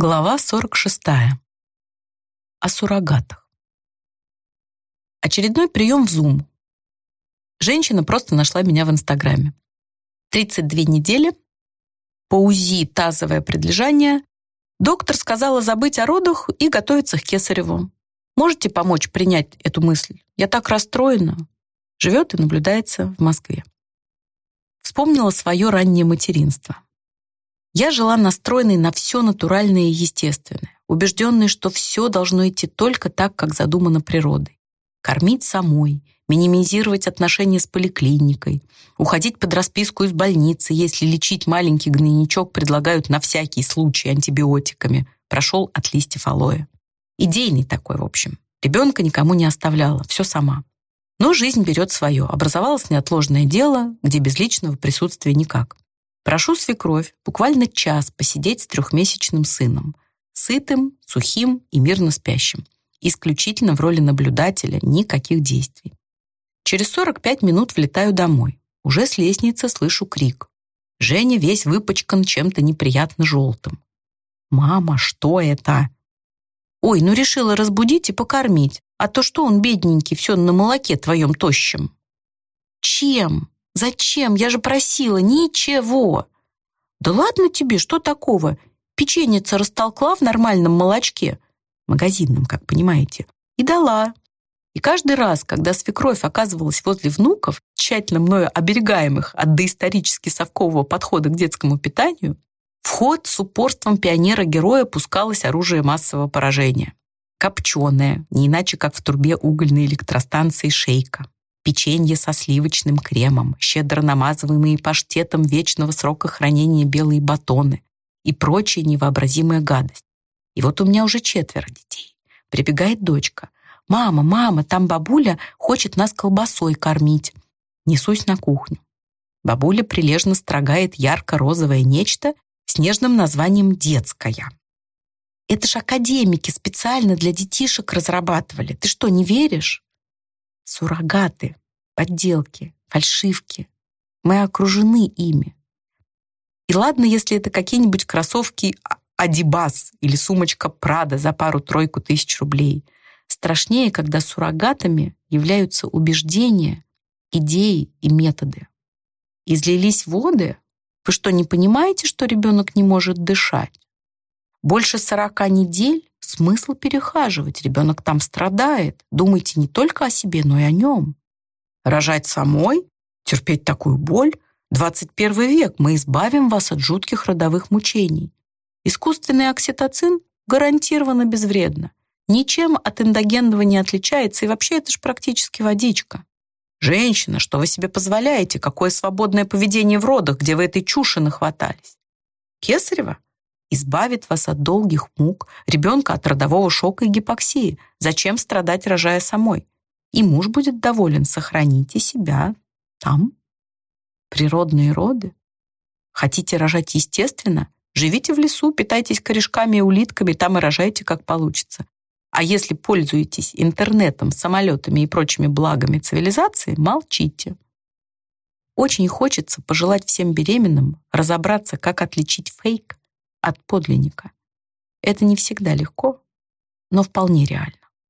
Глава 46. О суррогатах. Очередной прием в Zoom. Женщина просто нашла меня в Инстаграме. 32 недели, по УЗИ тазовое предлежание. Доктор сказала забыть о родах и готовиться к кесареву. Можете помочь принять эту мысль? Я так расстроена. Живет и наблюдается в Москве. Вспомнила свое раннее материнство. Я жила настроенной на все натуральное и естественное, убежденной, что все должно идти только так, как задумано природой. Кормить самой, минимизировать отношения с поликлиникой, уходить под расписку из больницы, если лечить маленький гнойничок предлагают на всякий случай антибиотиками. Прошел от листьев алоэ. Идейный такой, в общем. Ребенка никому не оставляла, все сама. Но жизнь берет свое. Образовалось неотложное дело, где без личного присутствия никак. Прошу свекровь буквально час посидеть с трехмесячным сыном, сытым, сухим и мирно спящим, исключительно в роли наблюдателя, никаких действий. Через 45 минут влетаю домой. Уже с лестницы слышу крик. Женя весь выпачкан чем-то неприятно желтым. «Мама, что это?» «Ой, ну решила разбудить и покормить, а то что он, бедненький, все на молоке твоем тощем?» «Чем?» Зачем? Я же просила. Ничего. Да ладно тебе, что такого? Печеница растолкла в нормальном молочке, магазинном, как понимаете, и дала. И каждый раз, когда свекровь оказывалась возле внуков, тщательно мною оберегаемых от доисторически совкового подхода к детскому питанию, в ход с упорством пионера-героя пускалось оружие массового поражения. Копченое, не иначе как в трубе угольной электростанции «Шейка» печенье со сливочным кремом, щедро намазываемые паштетом вечного срока хранения белые батоны и прочая невообразимая гадость. И вот у меня уже четверо детей. Прибегает дочка. «Мама, мама, там бабуля хочет нас колбасой кормить». Несусь на кухню. Бабуля прилежно строгает ярко-розовое нечто с нежным названием «детская». Это ж академики специально для детишек разрабатывали. Ты что, не веришь? Суррогаты, подделки, фальшивки. Мы окружены ими. И ладно, если это какие-нибудь кроссовки Адибас или сумочка Прада за пару-тройку тысяч рублей. Страшнее, когда суррогатами являются убеждения, идеи и методы. Излились воды? Вы что, не понимаете, что ребенок не может дышать? Больше сорока недель Смысл перехаживать? Ребенок там страдает. Думайте не только о себе, но и о нем. Рожать самой? Терпеть такую боль? 21 век, мы избавим вас от жутких родовых мучений. Искусственный окситоцин гарантированно безвредно. Ничем от эндогенного не отличается, и вообще это же практически водичка. Женщина, что вы себе позволяете? Какое свободное поведение в родах, где вы этой чуши нахватались? Кесарева? Избавит вас от долгих мук, ребенка от родового шока и гипоксии. Зачем страдать, рожая самой? И муж будет доволен, сохраните себя там. Природные роды. Хотите рожать естественно? Живите в лесу, питайтесь корешками и улитками, там и рожайте, как получится. А если пользуетесь интернетом, самолетами и прочими благами цивилизации, молчите. Очень хочется пожелать всем беременным разобраться, как отличить фейк от подлинника. Это не всегда легко, но вполне реально.